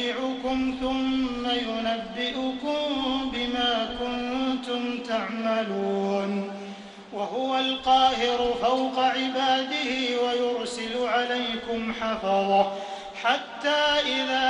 إليه مرجعكم ثم ينبئكم بما كنتم تعملون وهو القاهر فوق عباده ويرسل عليكم حفظه حتى إذا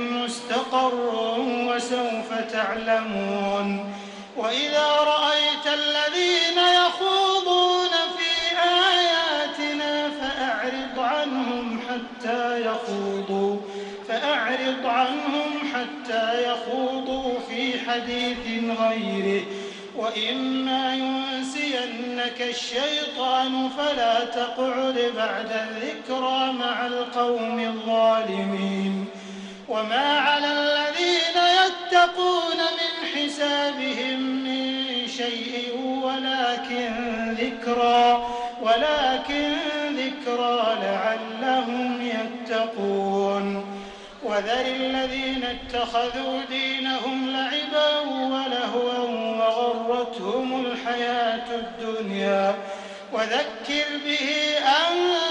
مستقر وسوف تعلمون. وإذا رأيت الذين يخوضون في آياتنا فأعرض عنهم حتى يخوضوا. فأعرض عنهم حتى يخوضوا في حديث غيره. وإما ينسينك الشيطان فلا تقعد بعد الذكرى مع القوم الظالمين. وما على الذين يتقون من حسابهم من شيء ولكن ذكرى ولكن ذكرى لعلهم يتقون وذر الذين اتخذوا دينهم لعبا ولهوا وغرتهم الحياة الدنيا وذكر به أن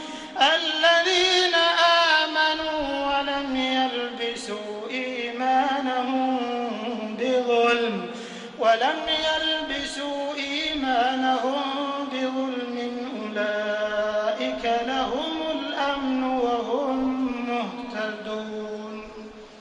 ولم يلبسوا إيمانهم